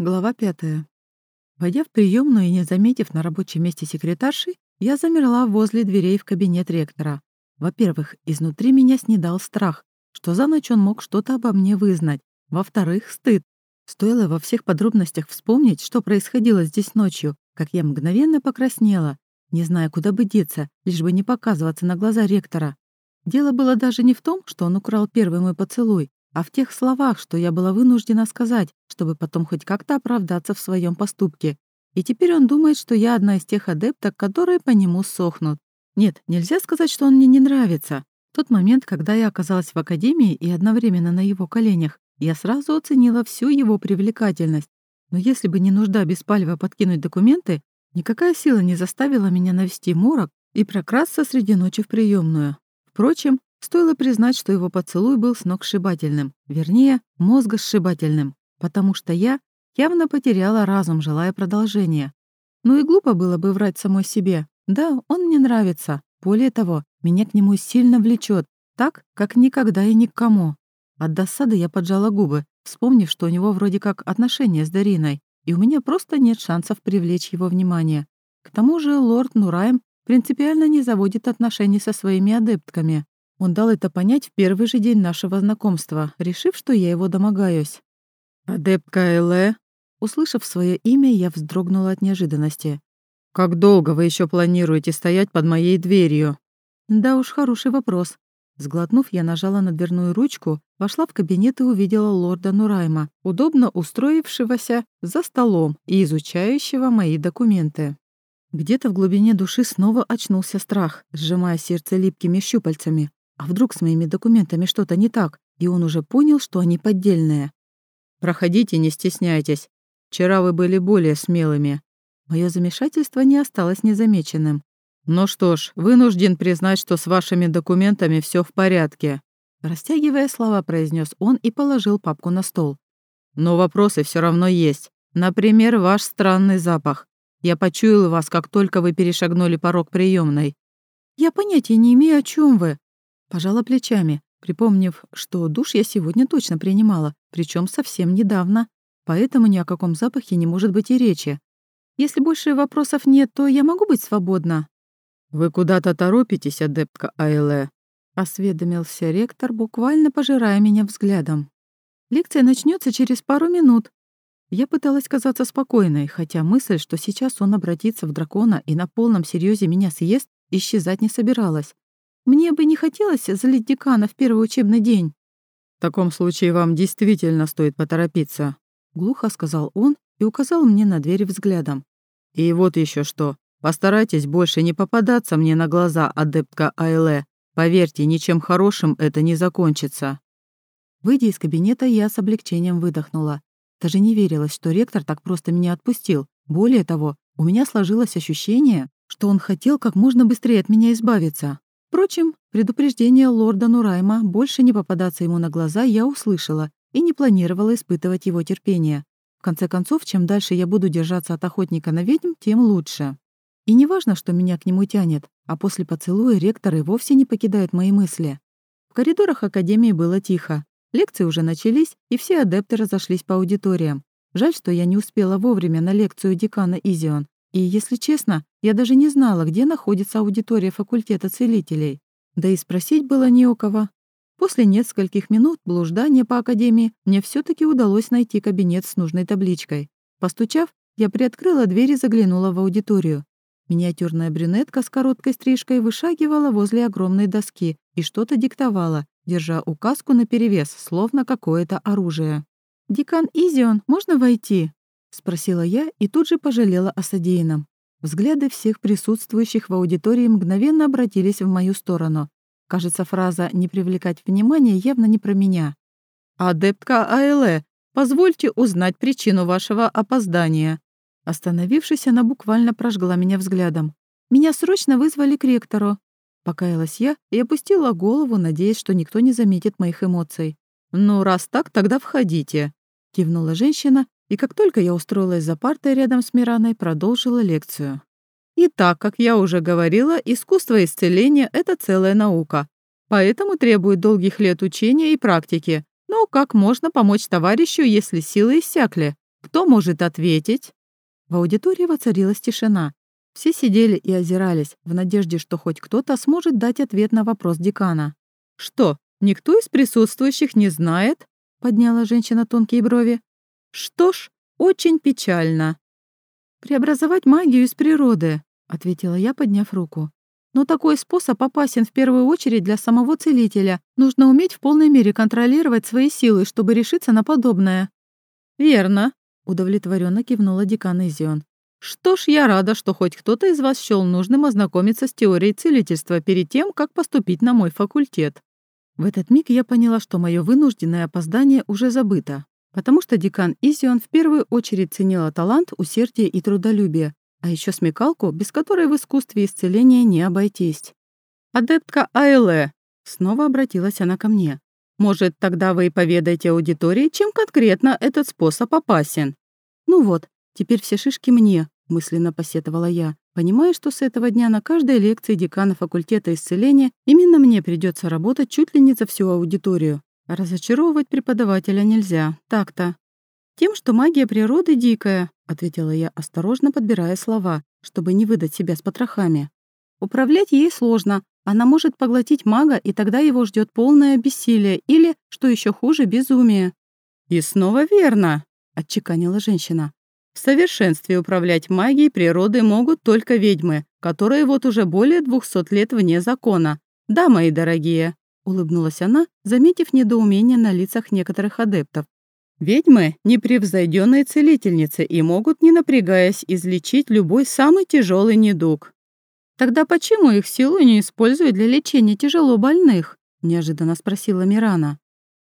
Глава пятая. Войдя в приемную и не заметив на рабочем месте секретарши, я замерла возле дверей в кабинет ректора. Во-первых, изнутри меня снедал страх, что за ночь он мог что-то обо мне вызнать. Во-вторых, стыд. Стоило во всех подробностях вспомнить, что происходило здесь ночью, как я мгновенно покраснела, не зная, куда бы деться, лишь бы не показываться на глаза ректора. Дело было даже не в том, что он украл первый мой поцелуй, а в тех словах, что я была вынуждена сказать, чтобы потом хоть как-то оправдаться в своем поступке. И теперь он думает, что я одна из тех адепток, которые по нему сохнут. Нет, нельзя сказать, что он мне не нравится. Тот момент, когда я оказалась в академии и одновременно на его коленях, я сразу оценила всю его привлекательность. Но если бы не нужда беспалево подкинуть документы, никакая сила не заставила меня навести морок и прокрасться среди ночи в приемную. Впрочем, Стоило признать, что его поцелуй был сногсшибательным, вернее, мозгосшибательным, потому что я явно потеряла разум, желая продолжения. Ну и глупо было бы врать самой себе. Да, он мне нравится. Более того, меня к нему сильно влечет, так, как никогда и никому. От досады я поджала губы, вспомнив, что у него вроде как отношения с Дариной, и у меня просто нет шансов привлечь его внимание. К тому же лорд Нурайм принципиально не заводит отношений со своими адептками. Он дал это понять в первый же день нашего знакомства, решив, что я его домогаюсь. «Адепка Эле?» Услышав свое имя, я вздрогнула от неожиданности. «Как долго вы еще планируете стоять под моей дверью?» «Да уж, хороший вопрос». Сглотнув, я нажала на дверную ручку, вошла в кабинет и увидела лорда Нурайма, удобно устроившегося за столом и изучающего мои документы. Где-то в глубине души снова очнулся страх, сжимая сердце липкими щупальцами. А вдруг с моими документами что-то не так, и он уже понял, что они поддельные? «Проходите, не стесняйтесь. Вчера вы были более смелыми». Мое замешательство не осталось незамеченным. «Ну что ж, вынужден признать, что с вашими документами все в порядке». Растягивая слова, произнес он и положил папку на стол. «Но вопросы все равно есть. Например, ваш странный запах. Я почуял вас, как только вы перешагнули порог приемной. «Я понятия не имею, о чем вы», Пожала плечами, припомнив, что душ я сегодня точно принимала, причем совсем недавно, поэтому ни о каком запахе не может быть и речи. Если больше вопросов нет, то я могу быть свободна. «Вы куда-то торопитесь, адептка Айле?» — осведомился ректор, буквально пожирая меня взглядом. «Лекция начнется через пару минут». Я пыталась казаться спокойной, хотя мысль, что сейчас он обратится в дракона и на полном серьезе меня съест, исчезать не собиралась. Мне бы не хотелось залить декана в первый учебный день». «В таком случае вам действительно стоит поторопиться», — глухо сказал он и указал мне на дверь взглядом. «И вот еще что. Постарайтесь больше не попадаться мне на глаза, адептка Айле. Поверьте, ничем хорошим это не закончится». Выйдя из кабинета, я с облегчением выдохнула. Даже не верилось, что ректор так просто меня отпустил. Более того, у меня сложилось ощущение, что он хотел как можно быстрее от меня избавиться. Впрочем, предупреждение лорда Нурайма больше не попадаться ему на глаза я услышала и не планировала испытывать его терпение. В конце концов, чем дальше я буду держаться от охотника на ведьм, тем лучше. И не важно, что меня к нему тянет, а после поцелуя ректор и вовсе не покидает мои мысли. В коридорах Академии было тихо. Лекции уже начались, и все адепты разошлись по аудиториям. Жаль, что я не успела вовремя на лекцию декана Изион, и, если честно, я даже не знала, где находится аудитория факультета целителей. Да и спросить было не у кого. После нескольких минут блуждания по академии мне все таки удалось найти кабинет с нужной табличкой. Постучав, я приоткрыла дверь и заглянула в аудиторию. Миниатюрная брюнетка с короткой стрижкой вышагивала возле огромной доски и что-то диктовала, держа указку наперевес, словно какое-то оружие. «Декан Изион, можно войти?» — спросила я и тут же пожалела о содеянном. Взгляды всех присутствующих в аудитории мгновенно обратились в мою сторону. Кажется, фраза «не привлекать внимания» явно не про меня. «Адептка Аэле, позвольте узнать причину вашего опоздания». Остановившись, она буквально прожгла меня взглядом. «Меня срочно вызвали к ректору». Покаялась я и опустила голову, надеясь, что никто не заметит моих эмоций. «Ну, раз так, тогда входите», — кивнула женщина и как только я устроилась за партой рядом с Мираной, продолжила лекцию. Итак, как я уже говорила, искусство исцеления — это целая наука, поэтому требует долгих лет учения и практики. Но как можно помочь товарищу, если силы иссякли? Кто может ответить?» В аудитории воцарилась тишина. Все сидели и озирались, в надежде, что хоть кто-то сможет дать ответ на вопрос декана. «Что, никто из присутствующих не знает?» — подняла женщина тонкие брови. «Что ж, очень печально». «Преобразовать магию из природы», — ответила я, подняв руку. «Но такой способ опасен в первую очередь для самого целителя. Нужно уметь в полной мере контролировать свои силы, чтобы решиться на подобное». «Верно», — удовлетворенно кивнула декан Изион. «Что ж, я рада, что хоть кто-то из вас счёл нужным ознакомиться с теорией целительства перед тем, как поступить на мой факультет». В этот миг я поняла, что мое вынужденное опоздание уже забыто, потому что декан Изион в первую очередь ценила талант, усердие и трудолюбие, а еще смекалку, без которой в искусстве исцеления не обойтись. «Адептка Айле!» — снова обратилась она ко мне. «Может, тогда вы и поведаете аудитории, чем конкретно этот способ опасен?» «Ну вот, теперь все шишки мне», — мысленно посетовала я, понимая, что с этого дня на каждой лекции декана факультета исцеления именно мне придется работать чуть ли не за всю аудиторию. Разочаровывать преподавателя нельзя, так-то. «Тем, что магия природы дикая», — ответила я, осторожно подбирая слова, чтобы не выдать себя с потрохами. «Управлять ей сложно. Она может поглотить мага, и тогда его ждет полное бессилие или, что еще хуже, безумие». «И снова верно», — отчеканила женщина. «В совершенстве управлять магией природы могут только ведьмы, которые вот уже более двухсот лет вне закона. Да, мои дорогие, — улыбнулась она, заметив недоумение на лицах некоторых адептов. «Ведьмы — непревзойденные целительницы и могут, не напрягаясь, излечить любой самый тяжелый недуг». «Тогда почему их силу не используют для лечения тяжело больных?» — неожиданно спросила Мирана.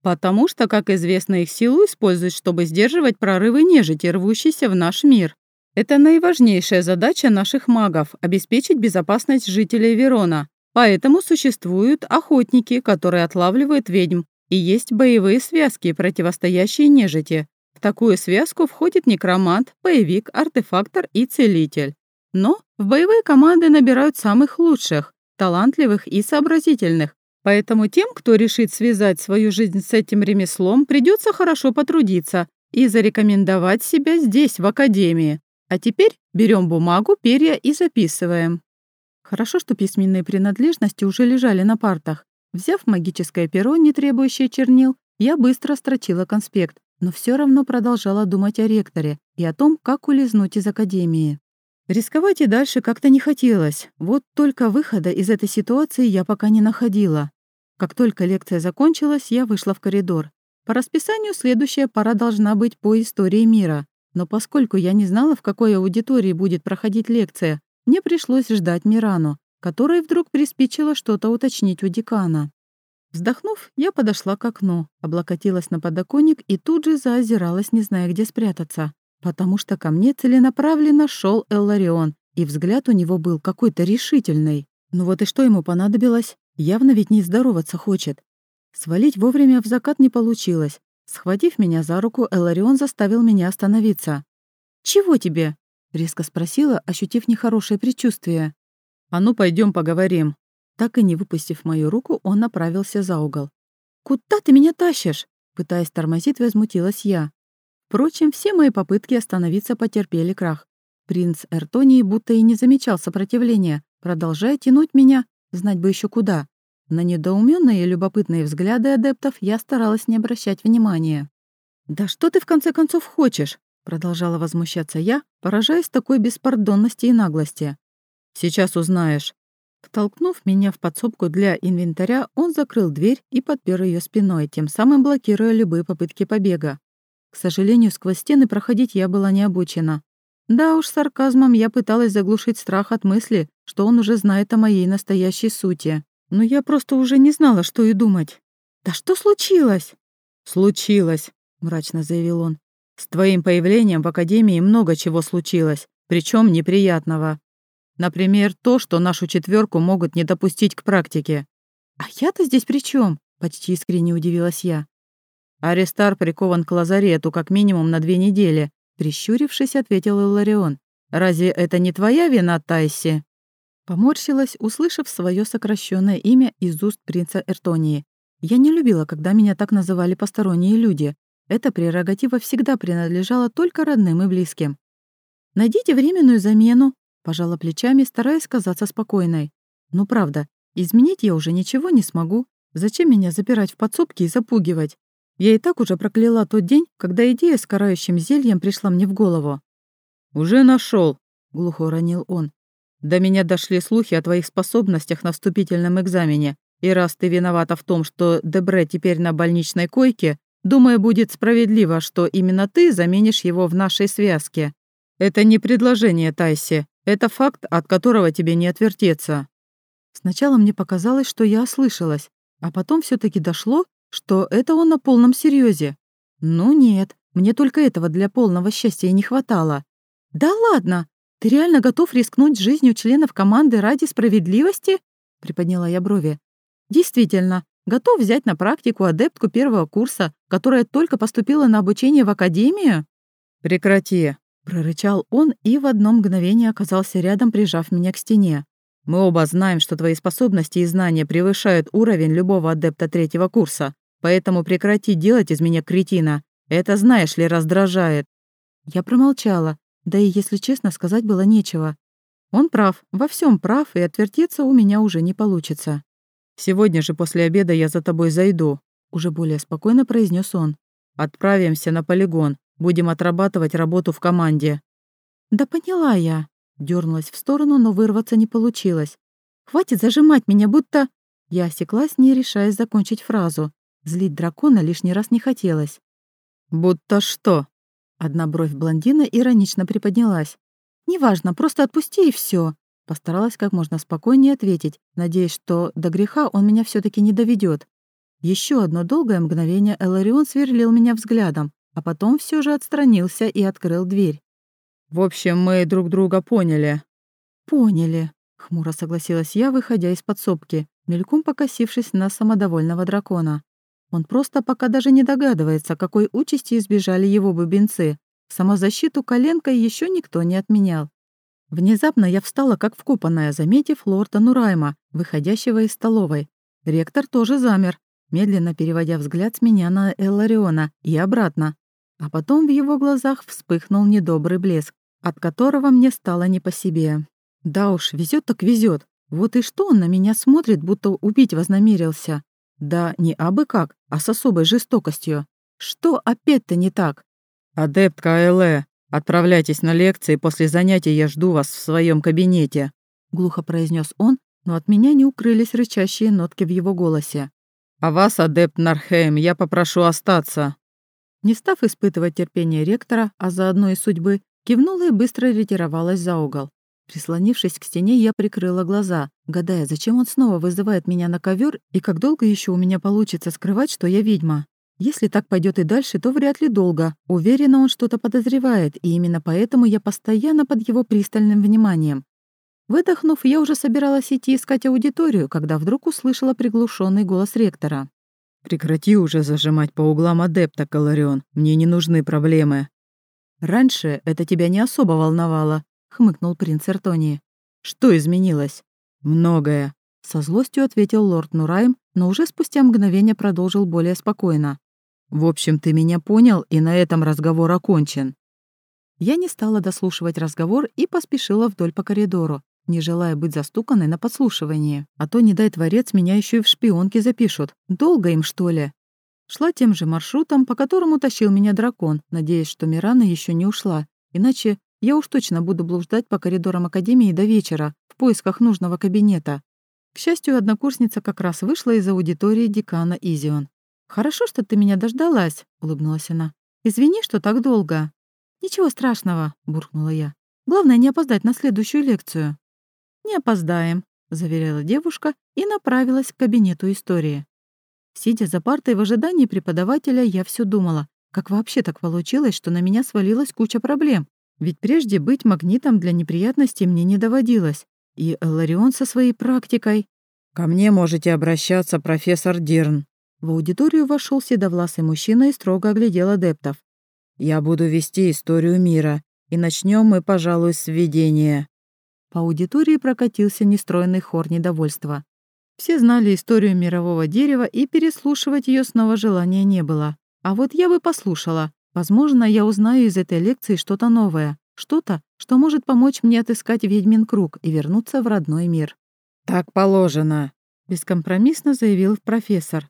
«Потому что, как известно, их силу используют, чтобы сдерживать прорывы нежити, рвущиеся в наш мир. Это наиважнейшая задача наших магов — обеспечить безопасность жителей Верона, Поэтому существуют охотники, которые отлавливают ведьм, и есть боевые связки, противостоящие нежити. В такую связку входит некромант, боевик, артефактор и целитель. Но в боевые команды набирают самых лучших, талантливых и сообразительных. Поэтому тем, кто решит связать свою жизнь с этим ремеслом, придется хорошо потрудиться и зарекомендовать себя здесь, в академии. А теперь берем бумагу, перья и записываем. Хорошо, что письменные принадлежности уже лежали на партах. Взяв магическое перо, не требующее чернил, я быстро строчила конспект, но все равно продолжала думать о ректоре и о том, как улизнуть из академии. Рисковать и дальше как-то не хотелось, вот только выхода из этой ситуации я пока не находила. Как только лекция закончилась, я вышла в коридор. По расписанию следующая пара должна быть по истории мира, но поскольку я не знала, в какой аудитории будет проходить лекция, мне пришлось ждать Мирану, которой вдруг приспичило что-то уточнить у декана. Вздохнув, я подошла к окну, облокотилась на подоконник и тут же заозиралась, не зная, где спрятаться, потому что ко мне целенаправленно шел Элларион, и взгляд у него был какой-то решительный. Ну вот и что ему понадобилось? Явно ведь не здороваться хочет. Свалить вовремя в закат не получилось. Схватив меня за руку, Эларион заставил меня остановиться. «Чего тебе?» Резко спросила, ощутив нехорошее предчувствие. «А ну, пойдем поговорим». Так и не выпустив мою руку, он направился за угол. «Куда ты меня тащишь?» Пытаясь тормозить, возмутилась я. Впрочем, все мои попытки остановиться потерпели крах. Принц Эртонии будто и не замечал сопротивления, продолжая тянуть меня, знать бы еще куда. На недоуменные и любопытные взгляды адептов я старалась не обращать внимания. «Да что ты в конце концов хочешь?» Продолжала возмущаться я, поражаясь такой беспардонности и наглости. «Сейчас узнаешь». Втолкнув меня в подсобку для инвентаря, он закрыл дверь и подпер ее спиной, тем самым блокируя любые попытки побега. К сожалению, сквозь стены проходить я была не обучена. Да уж, сарказмом я пыталась заглушить страх от мысли, что он уже знает о моей настоящей сути. Но я просто уже не знала, что и думать. «Да что случилось?» «Случилось», — мрачно заявил он. С твоим появлением в Академии много чего случилось, причем неприятного. Например, то, что нашу четверку могут не допустить к практике. А я-то здесь при чем? Почти искренне удивилась я. Аристар прикован к лазарету как минимум на две недели, прищурившись, ответил Иларион. Разве это не твоя вина, Тайси? Поморщилась, услышав свое сокращенное имя из уст принца Эртонии. Я не любила, когда меня так называли посторонние люди, Эта прерогатива всегда принадлежала только родным и близким. «Найдите временную замену», — пожала плечами, стараясь казаться спокойной. «Ну правда, изменить я уже ничего не смогу. Зачем меня запирать в подсобке и запугивать? Я и так уже прокляла тот день, когда идея с карающим зельем пришла мне в голову. «Уже нашел, глухо уронил он. «До меня дошли слухи о твоих способностях на вступительном экзамене, и раз ты виновата в том, что Дебре теперь на больничной койке, думаю, будет справедливо, что именно ты заменишь его в нашей связке. Это не предложение, Тайси, это факт, от которого тебе не отвертеться». Сначала мне показалось, что я ослышалась, а потом все таки дошло, что это он на полном серьезе. Ну нет, мне только этого для полного счастья и не хватало. Да ладно, ты реально готов рискнуть жизнью членов команды ради справедливости? Приподняла я брови. Действительно, готов взять на практику адептку первого курса, которая только поступила на обучение в академию? Прекрати, прорычал он и в одно мгновение оказался рядом, прижав меня к стене. Мы оба знаем, что твои способности и знания превышают уровень любого адепта третьего курса. Поэтому прекрати делать из меня кретина. Это, знаешь ли, раздражает». Я промолчала, да и, если честно, сказать было нечего. Он прав, во всем прав, и отвертеться у меня уже не получится. «Сегодня же после обеда я за тобой зайду», — уже более спокойно произнес он. «Отправимся на полигон. Будем отрабатывать работу в команде». «Да поняла я», — дернулась в сторону, но вырваться не получилось. «Хватит зажимать меня, будто...» Я осеклась, не решаясь закончить фразу. Злить дракона лишний раз не хотелось. «Будто что?» Одна бровь блондина иронично приподнялась. «Неважно, просто отпусти и все. Постаралась как можно спокойнее ответить, надеясь, что до греха он меня все таки не доведет. Еще одно долгое мгновение Эларион сверлил меня взглядом, а потом все же отстранился и открыл дверь. «В общем, мы друг друга поняли». «Поняли», — хмуро согласилась я, выходя из подсобки, мельком покосившись на самодовольного дракона. Он просто пока даже не догадывается, какой участи избежали его бубенцы. Самозащиту коленкой еще никто не отменял. Внезапно я встала как вкопанная, заметив лорда Нурайма, выходящего из столовой. Ректор тоже замер, медленно переводя взгляд с меня на Эллариона и обратно. А потом в его глазах вспыхнул недобрый блеск, от которого мне стало не по себе. Да уж, везет так везет. Вот и что он на меня смотрит, будто убить вознамерился. Да не абы как, а с особой жестокостью. Что опять-то не так? «Адептка Айле, отправляйтесь на лекции, после занятий я жду вас в своем кабинете», глухо произнес он, но от меня не укрылись рычащие нотки в его голосе. «А вас, адепт Нархейм, я попрошу остаться». Не став испытывать терпение ректора, а заодно и судьбы, кивнула и быстро ретировалась за угол. Прислонившись к стене, я прикрыла глаза, гадая, зачем он снова вызывает меня на ковер и как долго еще у меня получится скрывать, что я ведьма. Если так пойдет и дальше, то вряд ли долго. Уверена, он что-то подозревает, и именно поэтому я постоянно под его пристальным вниманием. Выдохнув, я уже собиралась идти искать аудиторию, когда вдруг услышала приглушенный голос ректора. «Прекрати уже зажимать по углам адепта, Каларион. Мне не нужны проблемы». «Раньше это тебя не особо волновало», хмыкнул принц Эртонии. «Что изменилось?» «Многое», — со злостью ответил лорд Нурайм, но уже спустя мгновение продолжил более спокойно. «В общем, ты меня понял, и на этом разговор окончен». Я не стала дослушивать разговор и поспешила вдоль по коридору, не желая быть застуканной на подслушивании. А то, не дай творец, меня еще и в шпионке запишут. Долго им, что ли? Шла тем же маршрутом, по которому тащил меня дракон, надеясь, что Мирана еще не ушла. Иначе я уж точно буду блуждать по коридорам Академии до вечера, в поисках нужного кабинета. К счастью, однокурсница как раз вышла из аудитории декана Изион. «Хорошо, что ты меня дождалась», — улыбнулась она. «Извини, что так долго». «Ничего страшного», — буркнула я. «Главное, не опоздать на следующую лекцию». «Не опоздаем», — заверяла девушка и направилась к кабинету истории. Сидя за партой в ожидании преподавателя, я все думала, как вообще так получилось, что на меня свалилась куча проблем, ведь прежде быть магнитом для неприятностей мне не доводилось. И Эларион со своей практикой. «Ко мне можете обращаться, профессор Дирн». В аудиторию вошел седовласый мужчина и строго оглядел адептов. «Я буду вести историю мира, и начнем мы, пожалуй, с введения». По аудитории прокатился нестройный хор недовольства. Все знали историю мирового дерева, и переслушивать ее снова желания не было. А вот я бы послушала. Возможно, я узнаю из этой лекции что-то новое, что-то, что может помочь мне отыскать ведьмин круг и вернуться в родной мир. «Так положено», — бескомпромиссно заявил профессор.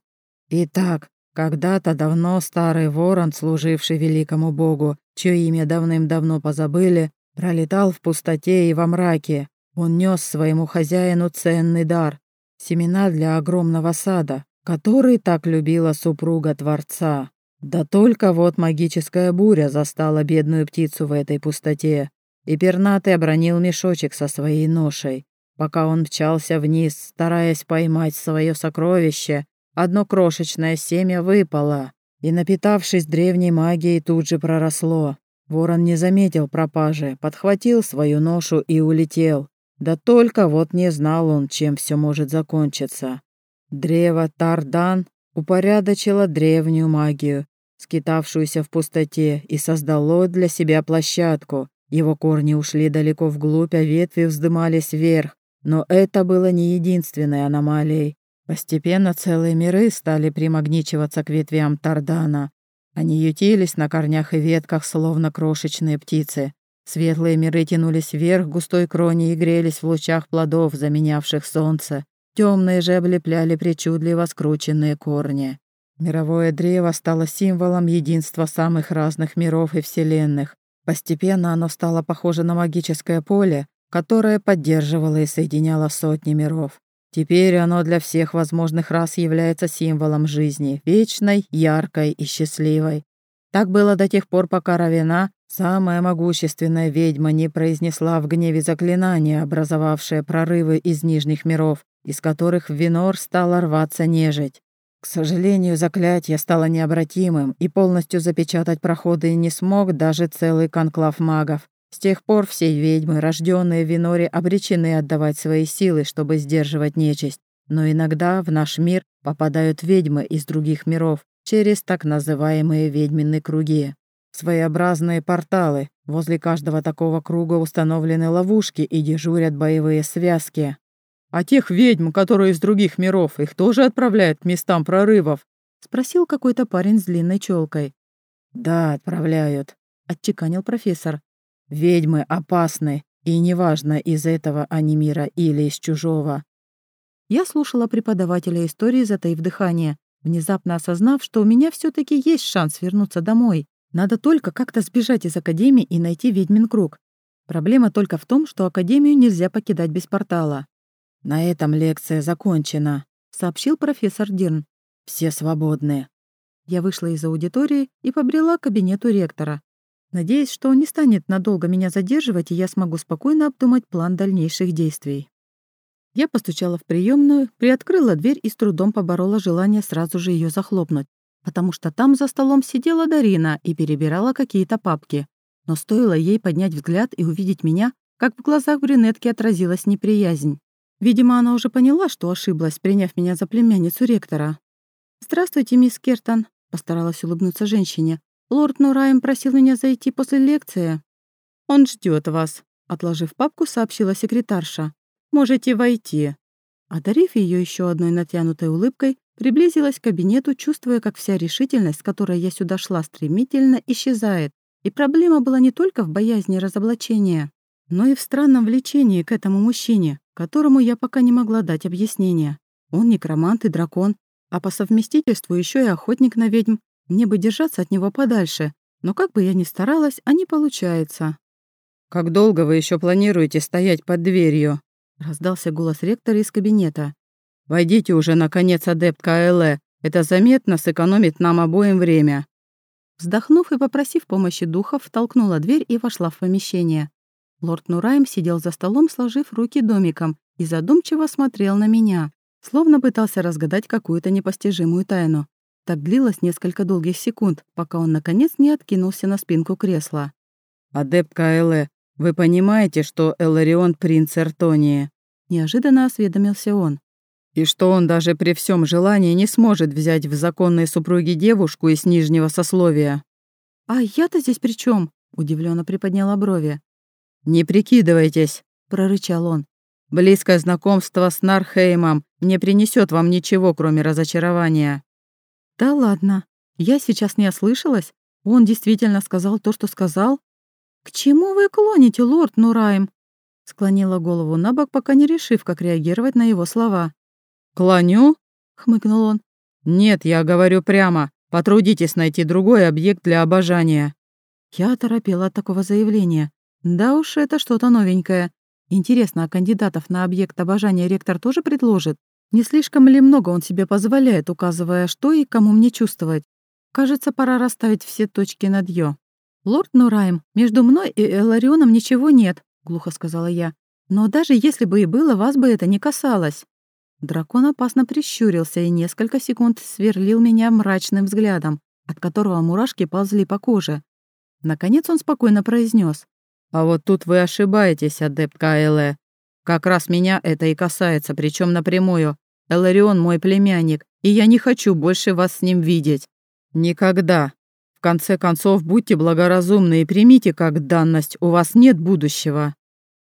«Итак, когда-то давно старый ворон, служивший великому богу, чье имя давным-давно позабыли, пролетал в пустоте и во мраке. Он нес своему хозяину ценный дар — семена для огромного сада, который так любила супруга Творца. Да только вот магическая буря застала бедную птицу в этой пустоте, и пернатый обронил мешочек со своей ношей. Пока он мчался вниз, стараясь поймать свое сокровище, одно крошечное семя выпало, и, напитавшись древней магией, тут же проросло. Ворон не заметил пропажи, подхватил свою ношу и улетел. Да только вот не знал он, чем все может закончиться. Древо Тардан упорядочило древнюю магию, скитавшуюся в пустоте, и создало для себя площадку. Его корни ушли далеко вглубь, а ветви вздымались вверх. Но это было не единственной аномалией. Постепенно целые миры стали примагничиваться к ветвям Тардана. Они ютились на корнях и ветках, словно крошечные птицы. Светлые миры тянулись вверх густой крони и грелись в лучах плодов, заменявших солнце. Темные же облепляли причудливо скрученные корни. Мировое древо стало символом единства самых разных миров и вселенных. Постепенно оно стало похоже на магическое поле, которое поддерживало и соединяло сотни миров. Теперь оно для всех возможных рас является символом жизни, вечной, яркой и счастливой. Так было до тех пор, пока Равена, самая могущественная ведьма, не произнесла в гневе заклинание, образовавшее прорывы из нижних миров, из которых в Винор стала рваться нежить. К сожалению, заклятие стало необратимым, и полностью запечатать проходы не смог даже целый конклав магов. С тех пор все ведьмы, рожденные в Виноре, обречены отдавать свои силы, чтобы сдерживать нечисть. Но иногда в наш мир попадают ведьмы из других миров через так называемые ведьмины круги. Своеобразные порталы. Возле каждого такого круга установлены ловушки и дежурят боевые связки. А тех ведьм, которые из других миров, их тоже отправляют к местам прорывов?» — спросил какой-то парень с длинной челкой. «Да, отправляют», — отчеканил профессор. «Ведьмы опасны, и неважно, из этого они мира или из чужого». Я слушала преподавателя истории, затаив дыхание, внезапно осознав, что у меня все таки есть шанс вернуться домой. Надо только как-то сбежать из Академии и найти ведьмин круг. Проблема только в том, что Академию нельзя покидать без портала. «На этом лекция закончена», — сообщил профессор Дирн. «Все свободны». Я вышла из аудитории и побрела к кабинету ректора, надеясь, что он не станет надолго меня задерживать, и я смогу спокойно обдумать план дальнейших действий. Я постучала в приемную, приоткрыла дверь и с трудом поборола желание сразу же ее захлопнуть, потому что там за столом сидела Дарина и перебирала какие-то папки. Но стоило ей поднять взгляд и увидеть меня, как в глазах брюнетки отразилась неприязнь. Видимо, она уже поняла, что ошиблась, приняв меня за племянницу ректора. «Здравствуйте, мисс Кертон», — постаралась улыбнуться женщине. «Лорд Нураем просил меня зайти после лекции». «Он ждет вас», — отложив папку, сообщила секретарша. «Можете войти». Одарив ее еще одной натянутой улыбкой, приблизилась к кабинету, чувствуя, как вся решительность, с которой я сюда шла, стремительно исчезает. И проблема была не только в боязни разоблачения, но и в странном влечении к этому мужчине, которому я пока не могла дать объяснения. Он некромант и дракон, а по совместительству еще и охотник на ведьм. Мне бы держаться от него подальше, но как бы я ни старалась, а не получается. «Как долго вы еще планируете стоять под дверью?» — раздался голос ректора из кабинета. «Войдите уже, наконец, адепт КЛЭ. Это заметно сэкономит нам обоим время». Вздохнув и попросив помощи духов, толкнула дверь и вошла в помещение. Лорд Нураем сидел за столом, сложив руки домиком, и задумчиво смотрел на меня, словно пытался разгадать какую-то непостижимую тайну. Так длилось несколько долгих секунд, пока он, наконец, не откинулся на спинку кресла. «Адепт Каэле, вы понимаете, что Эларион — принц Эртонии?» Неожиданно осведомился он. «И что он даже при всем желании не сможет взять в законные супруги девушку из нижнего сословия?» «А я-то здесь при чем? удивленно приподняла брови. «Не прикидывайтесь», — прорычал он. «Близкое знакомство с Нархеймом не принесет вам ничего, кроме разочарования». «Да ладно», Я сейчас не ослышалась? Он действительно сказал то, что сказал? «К чему вы клоните, лорд Нураем?» Склонила голову на бок, пока не решив, как реагировать на его слова. «Клоню?» — хмыкнул он. «Нет, я говорю прямо. Потрудитесь найти другой объект для обожания». Я оторопела от такого заявления. Да уж, это что-то новенькое. Интересно, а кандидатов на объект обожания ректор тоже предложит? Не слишком ли много он себе позволяет, указывая, что и кому мне чувствовать? Кажется, пора расставить все точки над «ё». «Лорд Нурайм, между мной и Эларионом ничего нет», — глухо сказала я. «Но даже если бы и было, вас бы это не касалось». Дракон опасно прищурился и несколько секунд сверлил меня мрачным взглядом, от которого мурашки ползли по коже. Наконец он спокойно произнес: «А вот тут вы ошибаетесь, адепт Каэле. Как раз меня это и касается, причем напрямую. Эларион мой племянник, и я не хочу больше вас с ним видеть. Никогда. В конце концов, будьте благоразумны и примите как данность, у вас нет будущего».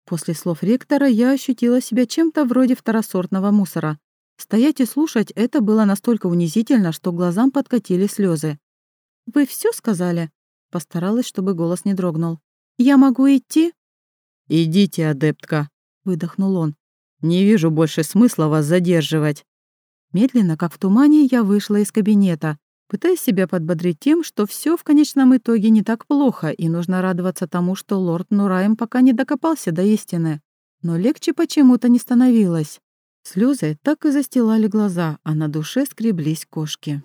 После слов ректора я ощутила себя чем-то вроде второсортного мусора. Стоять и слушать это было настолько унизительно, что глазам подкатили слезы. «Вы все сказали?» Постаралась, чтобы голос не дрогнул. «Я могу идти?» «Идите, адептка», — выдохнул он. «Не вижу больше смысла вас задерживать». Медленно, как в тумане, я вышла из кабинета, пытаясь себя подбодрить тем, что все в конечном итоге не так плохо, и нужно радоваться тому, что лорд Нураем пока не докопался до истины. Но легче почему-то не становилось. Слезы так и застилали глаза, а на душе скреблись кошки.